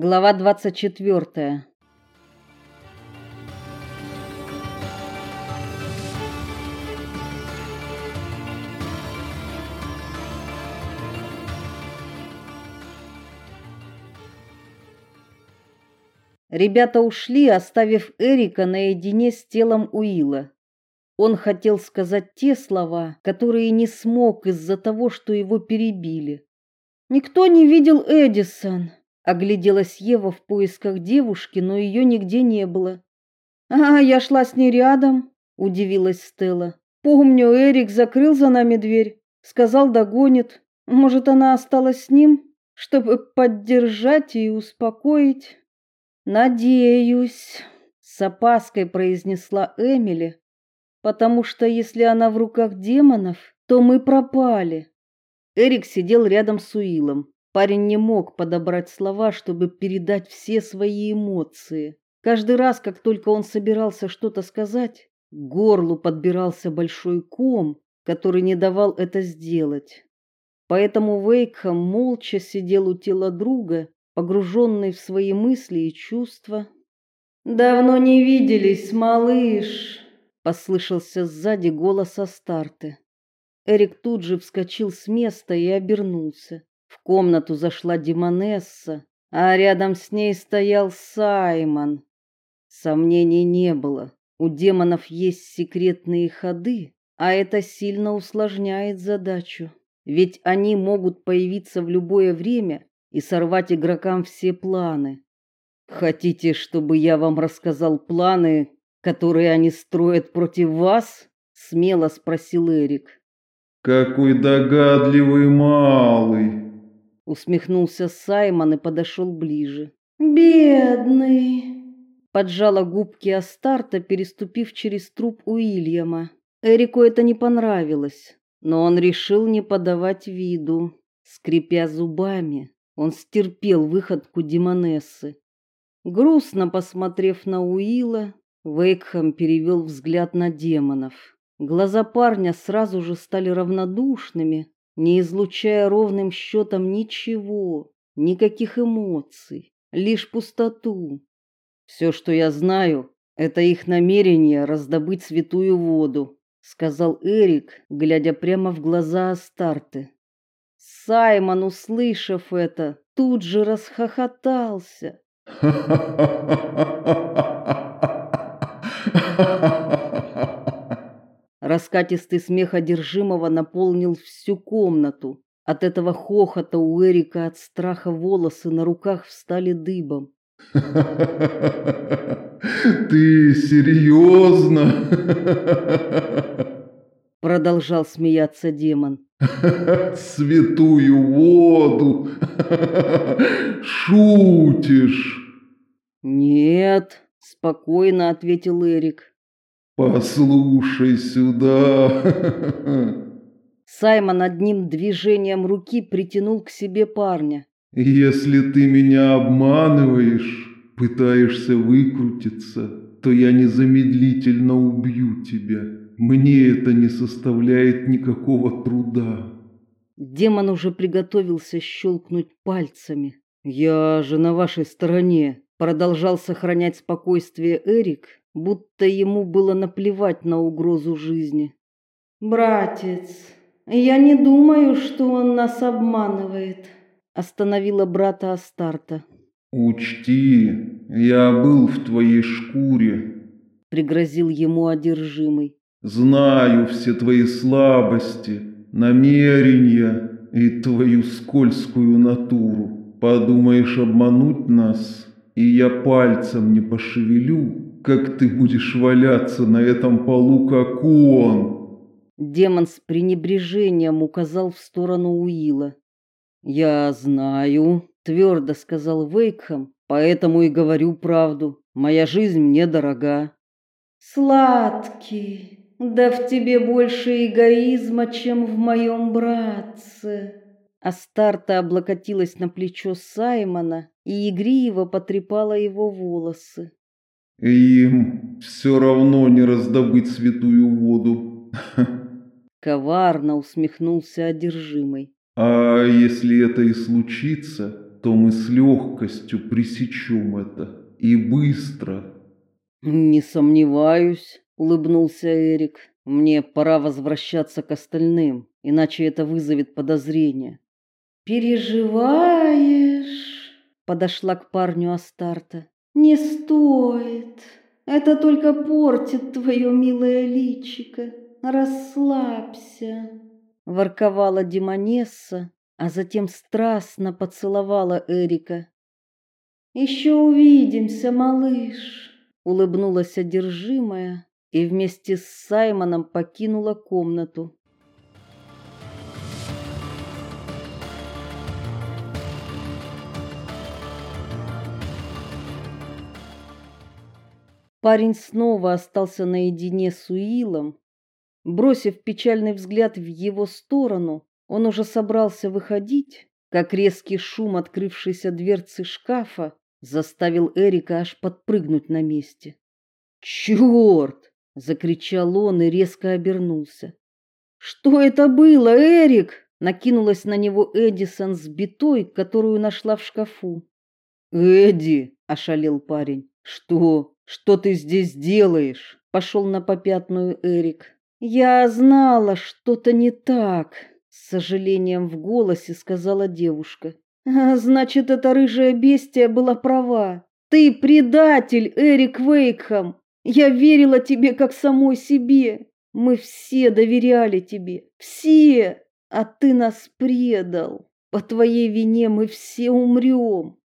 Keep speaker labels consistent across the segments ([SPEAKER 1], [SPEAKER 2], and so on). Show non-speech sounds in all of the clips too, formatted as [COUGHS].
[SPEAKER 1] Глава 24. Ребята ушли, оставив Эрика наедине с телом Уилла. Он хотел сказать те слова, которые не смог из-за того, что его перебили. Никто не видел Эдисон, Огляделась Ева в поисках девушки, но ее нигде не было. А, я шла с ней рядом, удивилась Стелла. Помню, Эрик закрыл за нами дверь, сказал догонит. Может, она осталась с ним, чтобы поддержать и успокоить? Надеюсь, с опаской произнесла Эмили, потому что если она в руках демонов, то мы пропали. Эрик сидел рядом с Уилом. Парень не мог подобрать слова, чтобы передать все свои эмоции. Каждый раз, как только он собирался что-то сказать, к горлу подбирался большой ком, который не давал это сделать. Поэтому Вейкхам молча сидел у тела друга, погруженный в свои мысли и чувства. Давно не виделись, малыш, послышался сзади голос Астарты. Эрик тут же вскочил с места и обернулся. В комнату зашла Димонесса, а рядом с ней стоял Саймон. Сомнений не было. У демонов есть секретные ходы, а это сильно усложняет задачу. Ведь они могут появиться в любое время и сорвать игрокам все планы. Хотите, чтобы я вам рассказал планы, которые они строят против вас? смело спросил Эрик.
[SPEAKER 2] Какой догадливый малый,
[SPEAKER 1] усмехнулся Саймон и подошел ближе. Бедный, поджала губки Астарта, переступив через труп Уильяма. Эрику это не понравилось, но он решил не подавать виду. Скрипя зубами, он стерпел выходку Демонессы. Грустно посмотрев на Уилла, Вейкхам перевел взгляд на демонов. Глаза парня сразу же стали равнодушными, не излучая ровным счетом ничего, никаких эмоций, лишь пустоту. Все, что я знаю, это их намерение раздобыть святую воду, сказал Эрик, глядя прямо в глаза Астарты. Саймон, услышав это, тут же расхохотался. [LAUGHS] Раскатистый смех одержимого наполнил всю комнату. От этого хохота у Эрика от страха волосы на руках встали дыбом. [LAUGHS]
[SPEAKER 2] Ты серьезно? [LAUGHS]
[SPEAKER 1] Продолжал смеяться демон. [LAUGHS]
[SPEAKER 2] Святую воду. Шутишь?
[SPEAKER 1] Нет, спокойно ответил Эрик.
[SPEAKER 2] Послушай сюда.
[SPEAKER 1] Саймон одним движением руки притянул к себе парня.
[SPEAKER 2] Если ты меня обманываешь, пытаешься выкрутиться, то я незамедлительно убью тебя. Мне это не составляет никакого труда.
[SPEAKER 1] Демон уже приготовился щелкнуть пальцами. Я же на вашей стороне, продолжал сохранять спокойствие Эрик, будто ему было наплевать на угрозу жизни. Братец, я не думаю, что он нас обманывает, остановила брата Астарта.
[SPEAKER 2] Учти, я был в твоей шкуре,
[SPEAKER 1] пригрозил ему одержимый.
[SPEAKER 2] Знаю все твои слабости, намерения и твою скользкую натуру. Подумаешь обмануть нас, и я пальцем не пошевелю, как ты будешь валяться на этом полу, как он.
[SPEAKER 1] Демон с пренебрежением указал в сторону Уила. Я знаю, твердо сказал Вейкхам, поэтому и говорю правду. Моя жизнь мне дорога. Сладкий, да в тебе больше эгоизма, чем в моем братце. Астарта облокотилась на плечо Саймона и игриво потрепала его волосы.
[SPEAKER 2] Им все равно не раздобыть святую воду. [LAUGHS]
[SPEAKER 1] Коварно усмехнулся одержимый.
[SPEAKER 2] А если это и случится, то мы с легкостью пресечем это. И быстро.
[SPEAKER 1] Не сомневаюсь, улыбнулся Эрик. Мне пора возвращаться к остальным, иначе это вызовет подозрения. Переживаешь? Подошла к парню Астарта. Не стоит. Это только портит твое милое личико. Расслабься, ворковала Демонесса, а затем страстно поцеловала Эрика. Еще увидимся, малыш, улыбнулась одержимая и вместе с Саймоном покинула комнату. Парень снова остался наедине с Уилом. Бросив печальный взгляд в его сторону, он уже собрался выходить, как резкий шум открывшейся дверцы шкафа заставил Эрика аж подпрыгнуть на месте. «Черт!» — закричал он и резко обернулся. «Что это было, Эрик?» — накинулась на него Эдисон с битой, которую нашла в шкафу. «Эдди!» — ошалел парень. «Что? Что ты здесь делаешь?» — пошел на попятную Эрик. «Я знала, что-то не так», — с сожалением в голосе сказала девушка. «А, «Значит, эта рыжая бестия была права. Ты предатель, Эрик Вейкхам. Я верила тебе как самой себе. Мы все доверяли тебе. Все. А ты нас предал. По твоей вине мы все умрем».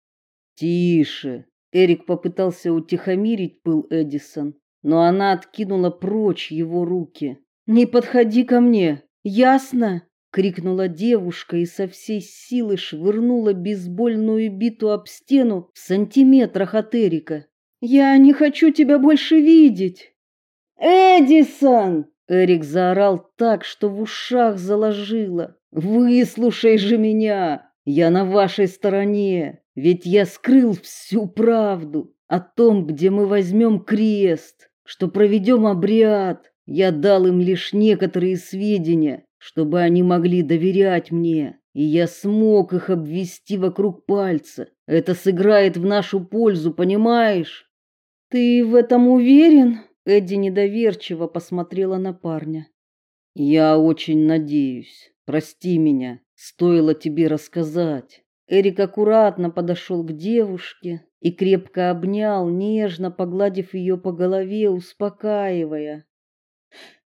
[SPEAKER 1] «Тише», Эрик попытался утихомирить пыл Эдисон, но она откинула прочь его руки. "Не подходи ко мне, ясно?" крикнула девушка и со всей силы швырнула бейсбольную биту об стену в сантиметрах от Эрика. "Я не хочу тебя больше видеть". "Эдисон!" Эрик заорал так, что в ушах заложило. "Выслушай же меня. Я на вашей стороне. Ведь я скрыл всю правду о том, где мы возьмем крест, что проведем обряд. Я дал им лишь некоторые сведения, чтобы они могли доверять мне, и я смог их обвести вокруг пальца. Это сыграет в нашу пользу, понимаешь? Ты в этом уверен? Эдди недоверчиво посмотрела на парня. Я очень надеюсь. Прости меня, стоило тебе рассказать. Эрик аккуратно подошел к девушке и крепко обнял, нежно погладив ее по голове, успокаивая.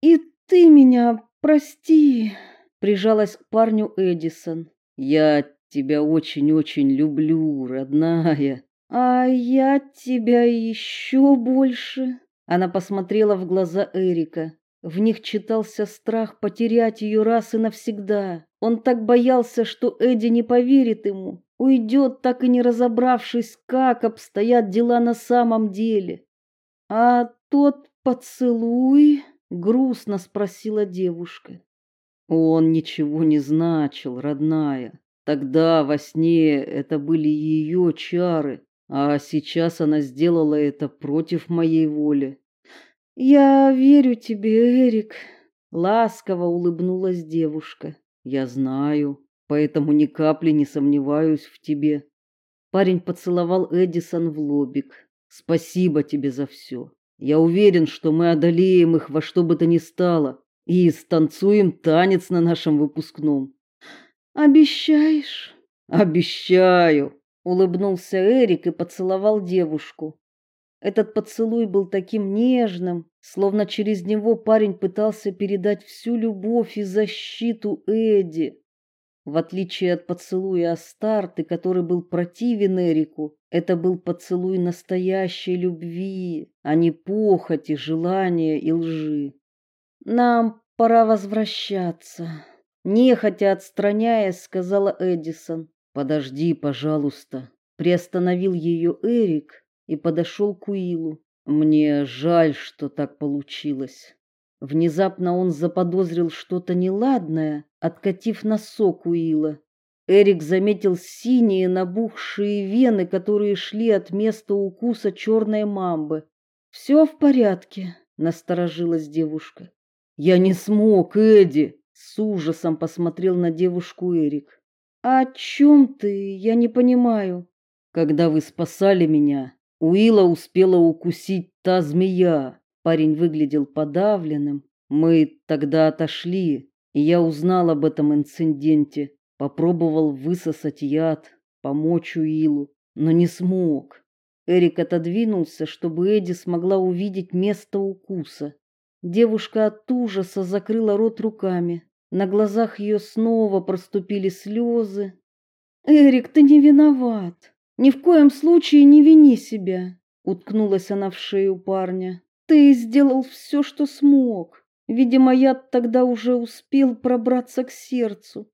[SPEAKER 1] "И ты меня прости", прижалась к парню Эдисон. "Я тебя очень-очень люблю, родная. А я тебя еще больше". Она посмотрела в глаза Эрика. В них читался страх потерять ее раз и навсегда. Он так боялся, что Эдди не поверит ему, уйдет, так и не разобравшись, как обстоят дела на самом деле. А тот поцелуй, грустно спросила девушка. Он ничего не значил, родная. Тогда во сне это были ее чары, а сейчас она сделала это против моей воли. Я верю тебе, Эрик, ласково улыбнулась девушка. Я знаю, поэтому ни капли не сомневаюсь в тебе. Парень поцеловал Эдисон в лобик. Спасибо тебе за все. Я уверен, что мы одолеем их во что бы то ни стало и станцуем танец на нашем выпускном. Обещаешь? Обещаю, улыбнулся Эрик и поцеловал девушку. Этот поцелуй был таким нежным, словно через него парень пытался передать всю любовь и защиту Эдди. В отличие от поцелуя Астарты, который был противен Эрику, это был поцелуй настоящей любви, а не похоти, желания и лжи. Нам пора возвращаться, нехотя отстраняясь, сказала Эдисон. Подожди, пожалуйста, приостановил ее Эрик и подошел к Уилу. Мне жаль, что так получилось. Внезапно он заподозрил что-то неладное, откатив носок Уила. Эрик заметил синие набухшие вены, которые шли от места укуса черной мамбы. «Все в порядке, насторожилась девушка. Я не смог, Эдди, с ужасом посмотрел на девушку Эрик. «О чем ты? Я не понимаю». «Когда вы спасали меня, Уилла успела укусить та змея. Парень выглядел подавленным. Мы тогда отошли, и я узнал об этом инциденте. Попробовал высосать яд, помочь Уиллу, но не смог. Эрик отодвинулся, чтобы Эдди смогла увидеть место укуса. Девушка от ужаса закрыла рот руками. На глазах ее снова проступили слезы. Эрик, ты не виноват. Ни в коем случае не вини себя, уткнулась она в шею парня. Ты сделал все, что смог. Видимо, я тогда уже успел пробраться к сердцу.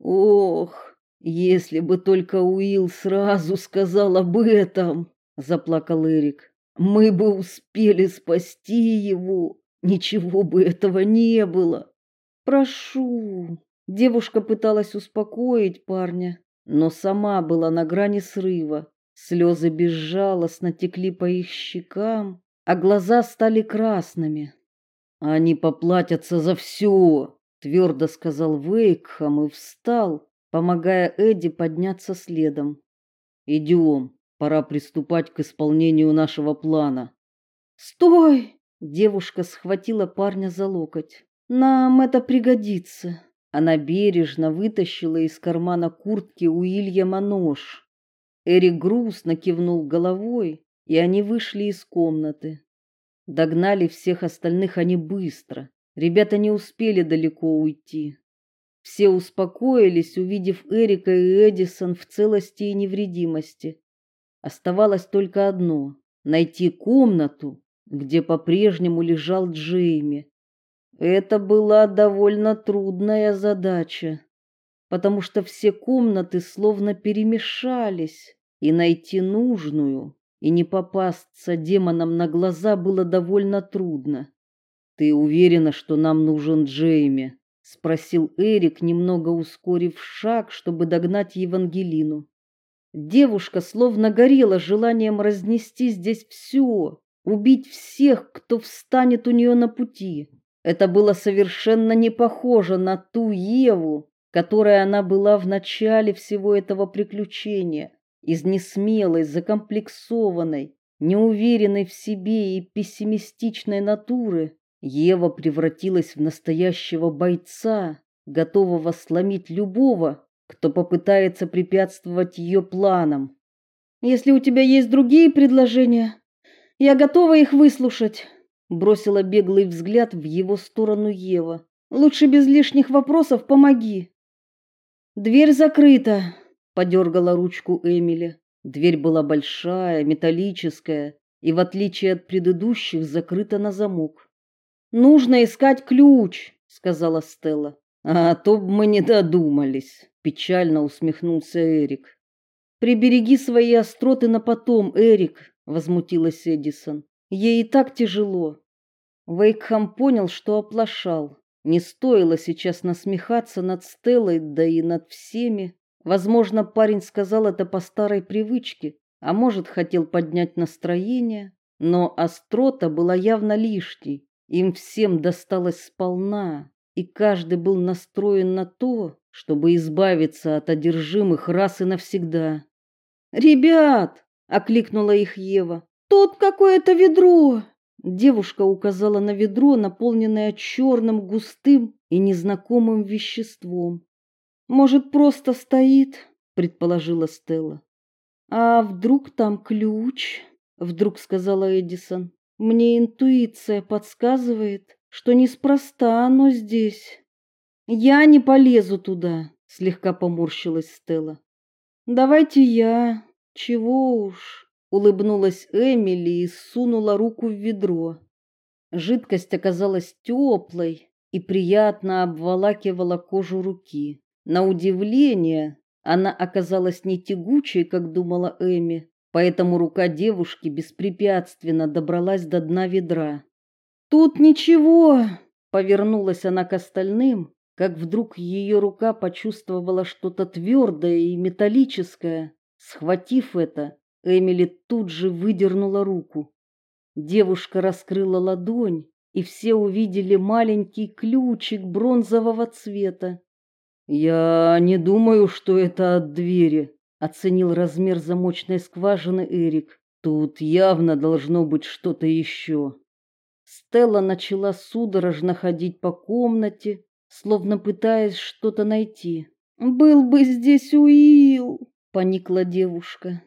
[SPEAKER 1] Ох, если бы только Уилл сразу сказал об этом, заплакал Эрик. Мы бы успели спасти его. Ничего бы этого не было. Прошу. Девушка пыталась успокоить парня, но сама была на грани срыва. Слезы безжалостно текли по их щекам, а глаза стали красными. Они поплатятся за все, твердо сказал Вейкхам и встал, помогая Эдди подняться следом. Идем, пора приступать к исполнению нашего плана. Стой! Девушка схватила парня за локоть. Нам это пригодится. Она бережно вытащила из кармана куртки Уильяма нож. Эрик грустно кивнул головой, и они вышли из комнаты. Догнали всех остальных они быстро. Ребята не успели далеко уйти. Все успокоились, увидев Эрика и Эдисон в целости и невредимости. Оставалось только одно найти комнату, где по-прежнему лежал Джейми. Это была довольно трудная задача, потому что все комнаты словно перемешались, и найти нужную и не попасться демонам на глаза было довольно трудно. Ты уверена, что нам нужен Джейми? спросил Эрик, немного ускорив шаг, чтобы догнать Евангелину. Девушка словно горела желанием разнести здесь все, убить всех, кто встанет у нее на пути. Это было совершенно не похоже на ту Еву, которой она была в начале всего этого приключения. Из несмелой, закомплексованной, неуверенной в себе и пессимистичной натуры Ева превратилась в настоящего бойца, готового сломить любого, кто попытается препятствовать ее планам. Если у тебя есть другие предложения, я готова их выслушать бросила беглый взгляд в его сторону Ева. Лучше без лишних вопросов помоги. Дверь закрыта, подергала ручку Эмили. Дверь была большая, металлическая и в отличие от предыдущих закрыта на замок. Нужно искать ключ, сказала Стелла. А то б мы не додумались, печально усмехнулся Эрик. Прибереги свои остроты на потом, Эрик, возмутилась Эдисон. Ей и так тяжело. Вейкхам понял, что оплошал. Не стоило сейчас насмехаться над Стеллой, да и над всеми. Возможно, парень сказал это по старой привычке, а может, хотел поднять настроение, но острота была явно лишней. Им всем досталось сполна, и каждый был настроен на то, чтобы избавиться от одержимых раз и навсегда. "Ребят!" окликнула их Ева. Тут какое-то ведро. Девушка указала на ведро, наполненное черным, густым и незнакомым веществом. Может, просто стоит, предположила Стелла. А вдруг там ключ? Вдруг сказала Эдисон. Мне интуиция подсказывает, что неспроста оно здесь. Я не полезу туда, слегка поморщилась Стелла. Давайте я. Чего уж? Улыбнулась Эмили и сунула руку в ведро. Жидкость оказалась теплой и приятно обволакивала кожу руки. На удивление, она оказалась не тягучей, как думала Эми, поэтому рука девушки беспрепятственно добралась до дна ведра. Тут ничего, повернулась она к остальным, как вдруг ее рука почувствовала что-то твердое и металлическое. Схватив это, Эмили тут же выдернула руку. Девушка раскрыла ладонь, и все увидели маленький ключик бронзового цвета. Я не думаю, что это от двери, оценил размер замочной скважины Эрик. Тут явно должно быть что-то еще. Стелла начала судорожно ходить по комнате, словно пытаясь что-то найти. Был бы здесь Уилл, поникла девушка.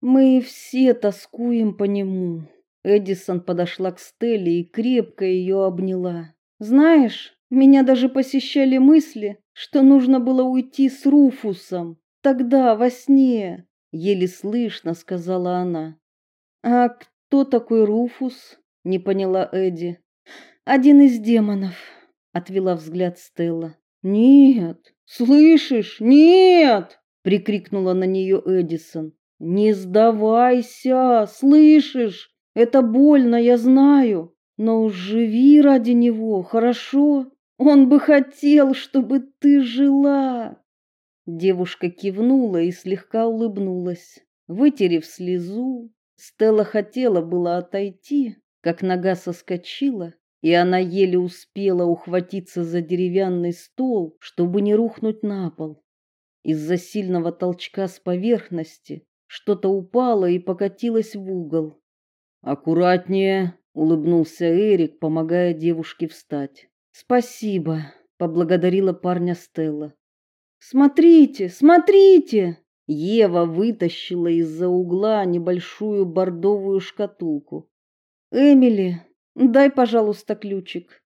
[SPEAKER 1] Мы все тоскуем по нему. Эдисон подошла к Стелле и крепко ее обняла. Знаешь, меня даже посещали мысли, что нужно было уйти с Руфусом. Тогда во сне, еле слышно сказала она. А кто такой Руфус? не поняла Эдди. Один из демонов, отвела взгляд Стелла. Нет, слышишь? Нет, прикрикнула на нее Эдисон. Не сдавайся, слышишь? Это больно, я знаю, но живи ради него, хорошо? Он бы хотел, чтобы ты жила. Девушка кивнула и слегка улыбнулась. Вытерев слезу, Стелла хотела было отойти, как нога соскочила, и она еле успела ухватиться за деревянный стол, чтобы не рухнуть на пол. Из-за сильного толчка с поверхности что-то упало и покатилось в угол. Аккуратнее, улыбнулся Эрик, помогая девушке встать. Спасибо, поблагодарила парня Стелла. Смотрите, смотрите. Ева вытащила из-за угла небольшую бордовую шкатулку. Эмили, дай, пожалуйста, ключик.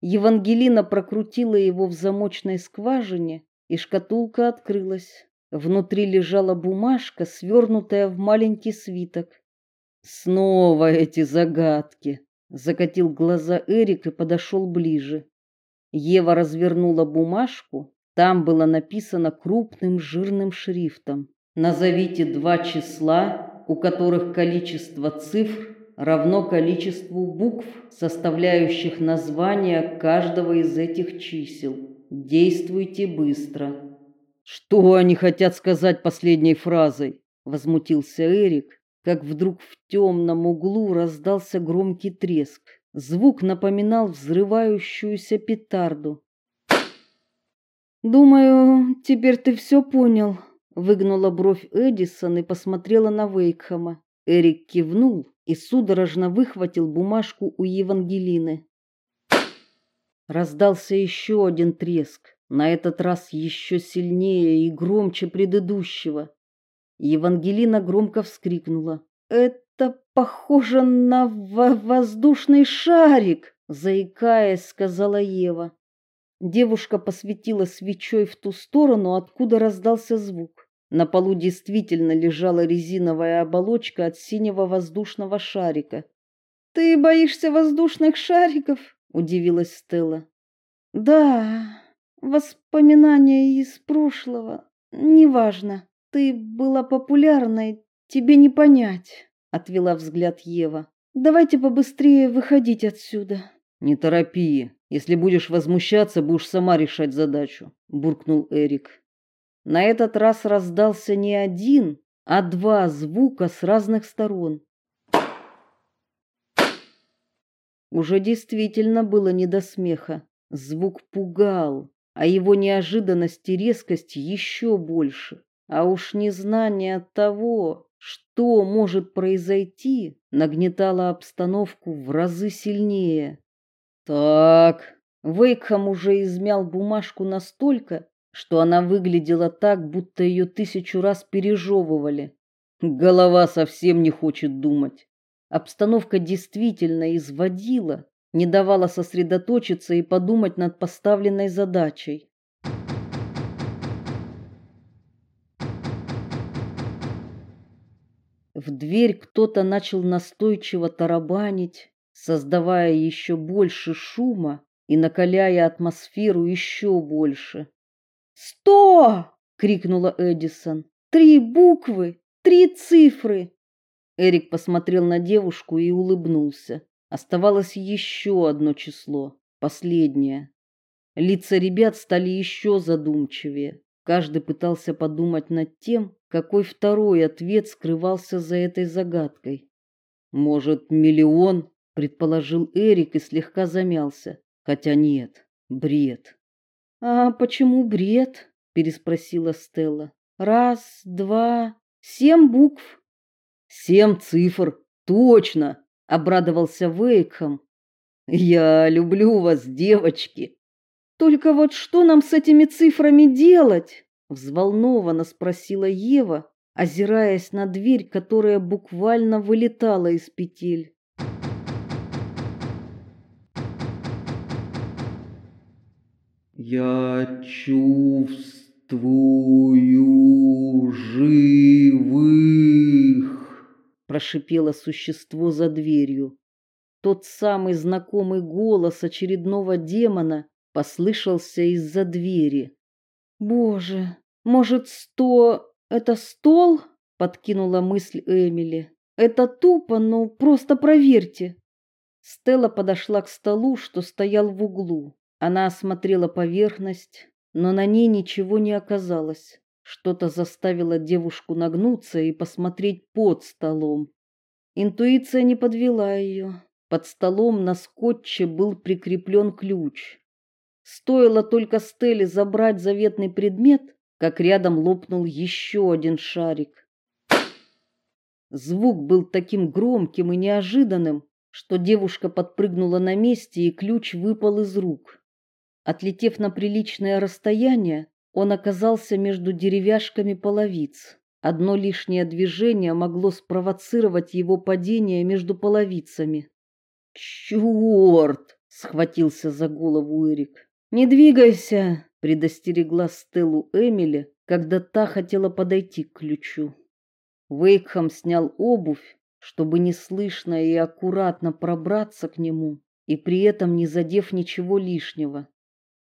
[SPEAKER 1] Евангелина прокрутила его в замочной скважине, и шкатулка открылась. Внутри лежала бумажка, свернутая в маленький свиток. Снова эти загадки. Закатил глаза Эрик и подошел ближе. Ева развернула бумажку. Там было написано крупным жирным шрифтом: Назовите два числа, у которых количество цифр равно количеству букв, составляющих название каждого из этих чисел. Действуйте быстро. Что они хотят сказать последней фразой? возмутился Эрик, как вдруг в темном углу раздался громкий треск. Звук напоминал взрывающуюся петарду. Думаю, теперь ты все понял, выгнула бровь Эдисон и посмотрела на Вейкхама. Эрик кивнул и судорожно выхватил бумажку у Евангелины. Раздался еще один треск на этот раз еще сильнее и громче предыдущего. Евангелина громко вскрикнула. Это похоже на воздушный шарик, заикаясь, сказала Ева. Девушка посветила свечой в ту сторону, откуда раздался звук. На полу действительно лежала резиновая оболочка от синего воздушного шарика. Ты боишься воздушных шариков? удивилась Стелла. Да, Воспоминания из прошлого. Неважно. Ты была популярной, тебе не понять, отвела взгляд Ева. Давайте побыстрее выходить отсюда. Не торопи. Если будешь возмущаться, будешь сама решать задачу, буркнул Эрик. На этот раз раздался не один, а два звука с разных сторон. Уже действительно было не до смеха. Звук пугал, а его неожиданность и резкость еще больше. А уж незнание того, что может произойти, нагнетало обстановку в разы сильнее. Так, Вейкхам уже измял бумажку настолько, что она выглядела так, будто ее тысячу раз пережевывали. Голова совсем не хочет думать. Обстановка действительно изводила, не давала сосредоточиться и подумать над поставленной задачей. В дверь кто-то начал настойчиво тарабанить, создавая еще больше шума и накаляя атмосферу еще больше. "Сто!" крикнула Эдисон. "Три буквы, три цифры". Эрик посмотрел на девушку и улыбнулся. Оставалось еще одно число, последнее. Лица ребят стали еще задумчивее. Каждый пытался подумать над тем, какой второй ответ скрывался за этой загадкой. Может, миллион, предположил Эрик и слегка замялся. Хотя нет, бред. А почему бред? переспросила Стелла. Раз, два, семь букв. Семь цифр. Точно, обрадовался Вейкхам. Я люблю вас, девочки. Только вот что нам с этими цифрами делать? взволнованно спросила Ева, озираясь на дверь, которая буквально вылетала из петель.
[SPEAKER 2] Я чувствую живых,
[SPEAKER 1] прошипело существо за дверью. Тот самый знакомый голос очередного демона послышался из-за двери. Боже, может, сто это стол? подкинула мысль Эмили. Это тупо, но просто проверьте. Стелла подошла к столу, что стоял в углу. Она осмотрела поверхность, но на ней ничего не оказалось. Что-то заставило девушку нагнуться и посмотреть под столом. Интуиция не подвела ее. Под столом на скотче был прикреплен ключ. Стоило только Стелле забрать заветный предмет, как рядом лопнул еще один шарик. Звук был таким громким и неожиданным, что девушка подпрыгнула на месте, и ключ выпал из рук. Отлетев на приличное расстояние, он оказался между деревяшками половиц. Одно лишнее движение могло спровоцировать его падение между половицами. «Черт!» — схватился за голову Эрик. «Не двигайся!» — предостерегла Стеллу Эмили, когда та хотела подойти к ключу. Вейкхам снял обувь, чтобы неслышно и аккуратно пробраться к нему и при этом не задев ничего лишнего.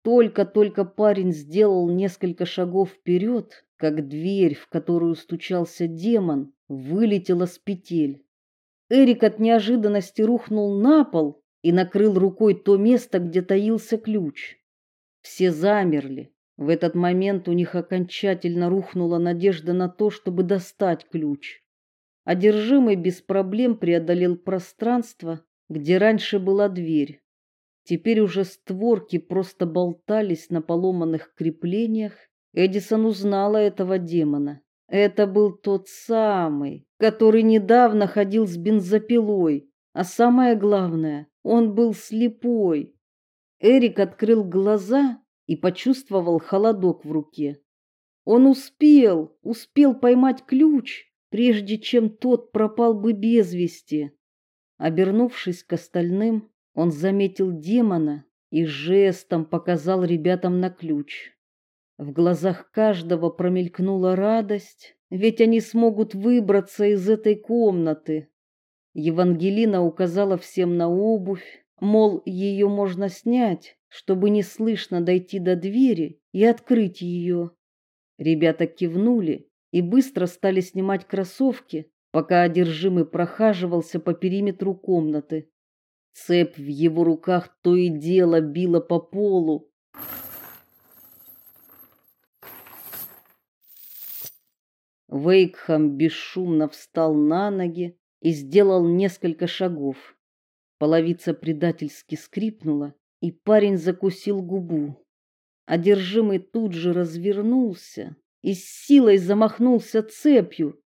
[SPEAKER 1] Только-только парень сделал несколько шагов вперед, как дверь, в которую стучался демон, вылетела с петель. Эрик от неожиданности рухнул на пол и накрыл рукой то место, где таился ключ. Все замерли. В этот момент у них окончательно рухнула надежда на то, чтобы достать ключ. Одержимый без проблем преодолел пространство, где раньше была дверь. Теперь уже створки просто болтались на поломанных креплениях. Эдисон узнала этого демона. Это был тот самый, который недавно ходил с бензопилой, а самое главное, он был слепой. Эрик открыл глаза и почувствовал холодок в руке. Он успел, успел поймать ключ, прежде чем тот пропал бы без вести. Обернувшись к остальным, он заметил демона и жестом показал ребятам на ключ. В глазах каждого промелькнула радость, ведь они смогут выбраться из этой комнаты. Евангелина указала всем на обувь, мол, ее можно снять, чтобы не слышно дойти до двери и открыть ее. Ребята кивнули и быстро стали снимать кроссовки, пока одержимый прохаживался по периметру комнаты. Цепь в его руках то и дело била по полу, Вейкхам бесшумно встал на ноги и сделал несколько шагов. Половица предательски скрипнула, и парень закусил губу. Одержимый тут же развернулся и с силой замахнулся цепью.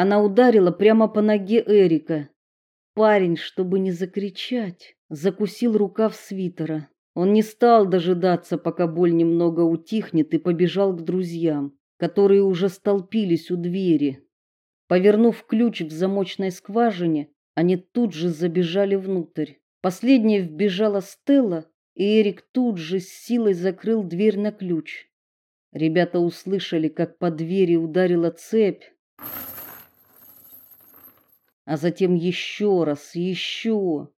[SPEAKER 1] Она ударила прямо по ноге Эрика. Парень, чтобы не закричать, закусил рукав свитера. Он не стал дожидаться, пока боль немного утихнет, и побежал к друзьям, которые уже столпились у двери. Повернув ключ в замочной скважине, они тут же забежали внутрь. Последняя вбежала Стелла, и Эрик тут же с силой закрыл дверь на ключ. Ребята услышали, как по двери ударила цепь, а затем еще раз, еще.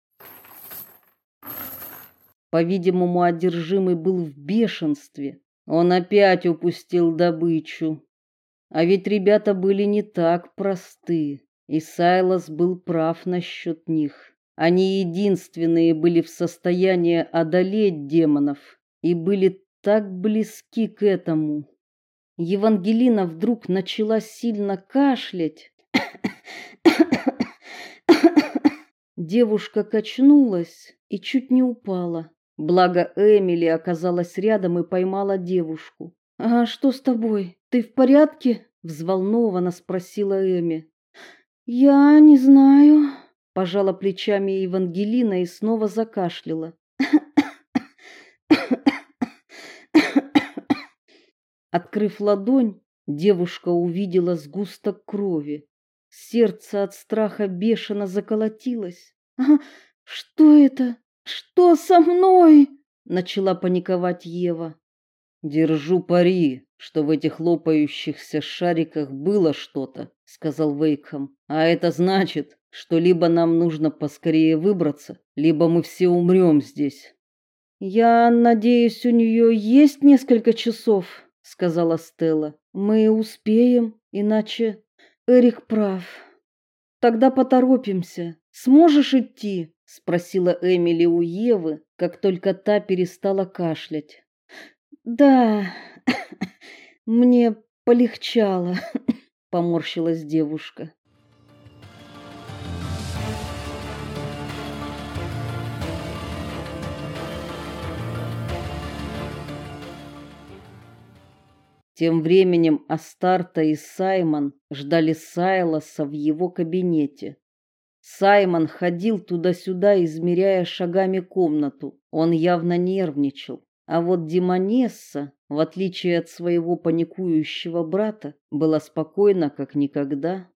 [SPEAKER 1] По-видимому, одержимый был в бешенстве. Он опять упустил добычу. А ведь ребята были не так просты, и Сайлас был прав насчет них. Они единственные были в состоянии одолеть демонов и были так близки к этому. Евангелина вдруг начала сильно кашлять. Девушка качнулась и чуть не упала. Благо Эмили оказалась рядом и поймала девушку. «А что с тобой? Ты в порядке?» – взволнованно спросила Эми. «Я не знаю», – пожала плечами Евангелина и снова закашляла. Открыв ладонь, девушка увидела сгусток крови. Сердце от страха бешено заколотилось. «А, что это? Что со мной?» начала паниковать Ева. Держу пари, что в этих лопающихся шариках было что-то, сказал Вейкхам. А это значит, что либо нам нужно поскорее выбраться, либо мы все умрем здесь. Я надеюсь, у нее есть несколько часов, сказала Стелла. Мы успеем, иначе Эрик прав. Тогда поторопимся. Сможешь идти? спросила Эмили у Евы, как только та перестала кашлять. Да. [COUGHS] Мне полегчало, [COUGHS] поморщилась девушка. Тем временем Астарта и Саймон ждали Сайлоса в его кабинете. Саймон ходил туда-сюда, измеряя шагами комнату. Он явно нервничал. А вот Димонесса, в отличие от своего паникующего брата, была спокойна как никогда.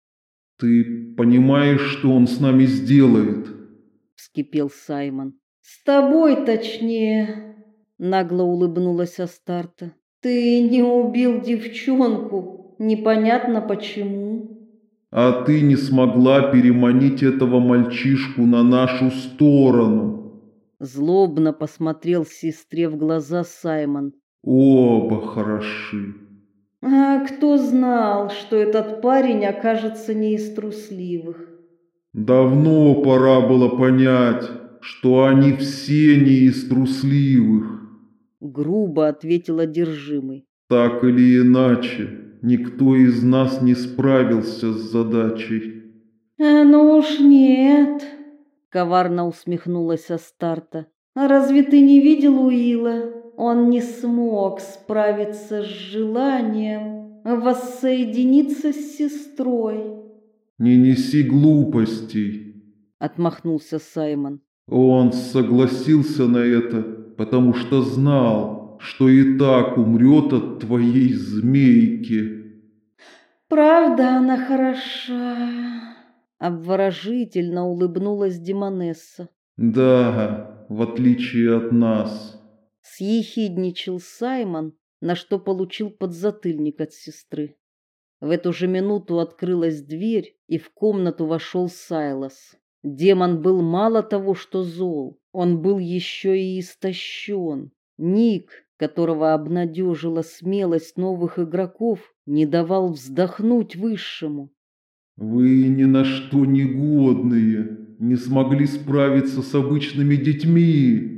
[SPEAKER 2] Ты понимаешь, что он с нами сделает?
[SPEAKER 1] вскипел Саймон. С тобой точнее, нагло улыбнулась Астарта. Ты не убил девчонку, непонятно почему.
[SPEAKER 2] А ты не смогла переманить этого мальчишку на нашу сторону.
[SPEAKER 1] Злобно посмотрел сестре в глаза Саймон.
[SPEAKER 2] Оба хороши.
[SPEAKER 1] А кто знал, что этот парень окажется не из трусливых?
[SPEAKER 2] Давно пора было понять, что они все не из трусливых
[SPEAKER 1] грубо ответил одержимый.
[SPEAKER 2] Так или иначе, никто из нас не справился с задачей.
[SPEAKER 1] Э, ну уж нет, коварно усмехнулась Астарта. Разве ты не видел Уила? Он не смог справиться с желанием воссоединиться с сестрой.
[SPEAKER 2] Не неси глупостей,
[SPEAKER 1] отмахнулся Саймон.
[SPEAKER 2] Он согласился на это потому что знал, что и так умрет от твоей змейки.
[SPEAKER 1] Правда она хороша, обворожительно улыбнулась Демонесса.
[SPEAKER 2] Да, в отличие от нас.
[SPEAKER 1] Съехидничал Саймон, на что получил подзатыльник от сестры. В эту же минуту открылась дверь, и в комнату вошел Сайлас. Демон был мало того, что зол, он был еще и истощен. Ник, которого обнадежила смелость новых игроков, не давал вздохнуть высшему.
[SPEAKER 2] Вы ни на что не годные, не смогли справиться с обычными детьми,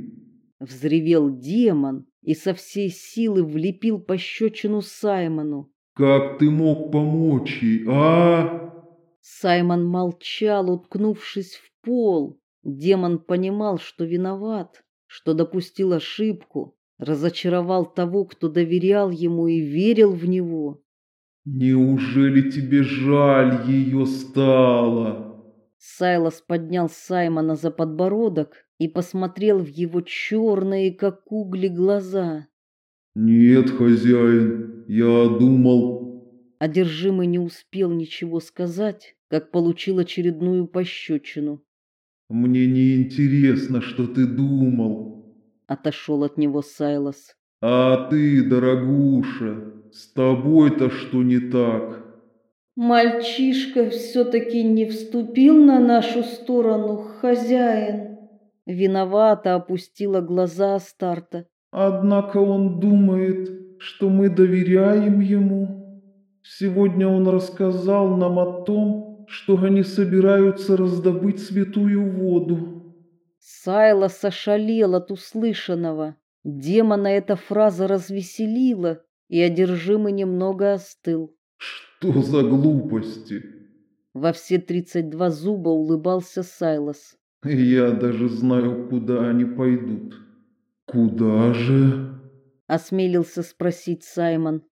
[SPEAKER 1] взревел демон и со всей силы влепил пощечину Саймону.
[SPEAKER 2] Как ты мог помочь ей, а?
[SPEAKER 1] Саймон молчал, уткнувшись в пол. Демон понимал, что виноват, что допустил ошибку, разочаровал того, кто доверял ему и верил в него.
[SPEAKER 2] Неужели тебе жаль ее стало?
[SPEAKER 1] Сайлас поднял Саймона за подбородок и посмотрел в его черные, как угли, глаза.
[SPEAKER 2] Нет, хозяин, я думал,
[SPEAKER 1] Одержимый не успел ничего сказать, как получил очередную пощечину.
[SPEAKER 2] Мне не интересно, что ты думал,
[SPEAKER 1] отошел от него Сайлас.
[SPEAKER 2] А ты, дорогуша, с тобой-то что не так?
[SPEAKER 1] Мальчишка все таки не вступил на нашу сторону, хозяин. Виновато опустила глаза Старта.
[SPEAKER 2] Однако он думает, что мы доверяем ему. Сегодня он рассказал нам о том, что они собираются раздобыть святую воду.
[SPEAKER 1] Сайла сошалел от услышанного. Демона эта фраза развеселила, и одержимый немного остыл.
[SPEAKER 2] Что за глупости?
[SPEAKER 1] Во все тридцать два зуба улыбался Сайлас.
[SPEAKER 2] Я даже знаю, куда они пойдут. Куда же?
[SPEAKER 1] осмелился спросить Саймон.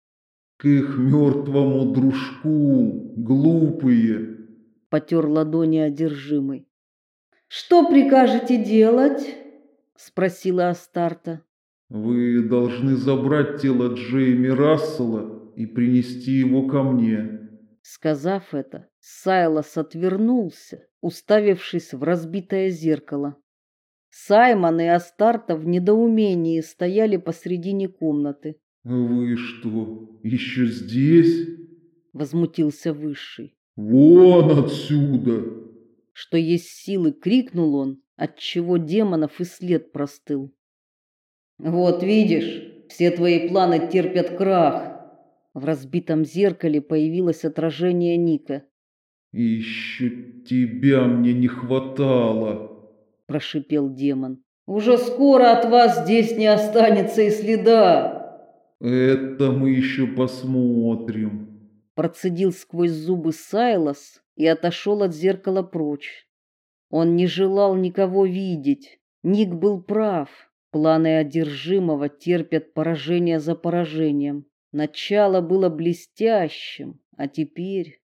[SPEAKER 2] К их мертвому дружку, глупые.
[SPEAKER 1] Потер ладони одержимый. Что прикажете делать? спросила Астарта.
[SPEAKER 2] Вы должны забрать тело Джейми Рассела и принести его ко мне.
[SPEAKER 1] Сказав это, Сайлос отвернулся, уставившись в разбитое зеркало. Саймон и Астарта в недоумении стояли посредине комнаты.
[SPEAKER 2] Вы что, еще здесь?
[SPEAKER 1] возмутился высший.
[SPEAKER 2] Вон отсюда.
[SPEAKER 1] Что есть силы, крикнул он, отчего демонов и след простыл. Вот видишь, все твои планы терпят крах. В разбитом зеркале появилось отражение Ника.
[SPEAKER 2] Еще тебя мне не хватало,
[SPEAKER 1] прошипел демон. Уже скоро от вас здесь не останется и следа.
[SPEAKER 2] Это мы еще посмотрим.
[SPEAKER 1] Процедил сквозь зубы Сайлас и отошел от зеркала прочь. Он не желал никого видеть. Ник был прав. Планы одержимого терпят поражение за поражением. Начало было блестящим, а теперь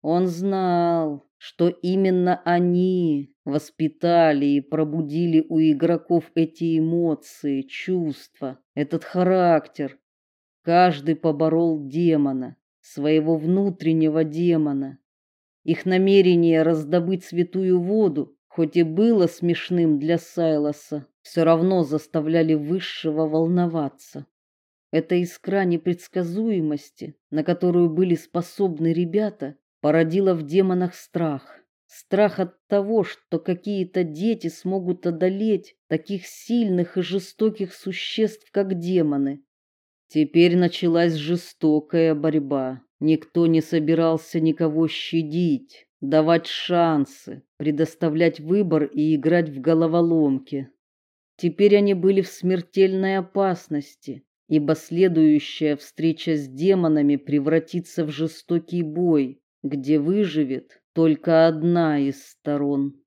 [SPEAKER 1] он знал, что именно они воспитали и пробудили у игроков эти эмоции, чувства, этот характер. Каждый поборол демона, своего внутреннего демона. Их намерение раздобыть святую воду, хоть и было смешным для Сайлоса, все равно заставляли высшего волноваться. Эта искра непредсказуемости, на которую были способны ребята, породила в демонах страх. Страх от того, что какие-то дети смогут одолеть таких сильных и жестоких существ, как демоны. Теперь началась жестокая борьба. Никто не собирался никого щадить, давать шансы, предоставлять выбор и играть в головоломки. Теперь они были в смертельной опасности, ибо следующая встреча с демонами превратится в жестокий бой, где выживет только одна из сторон.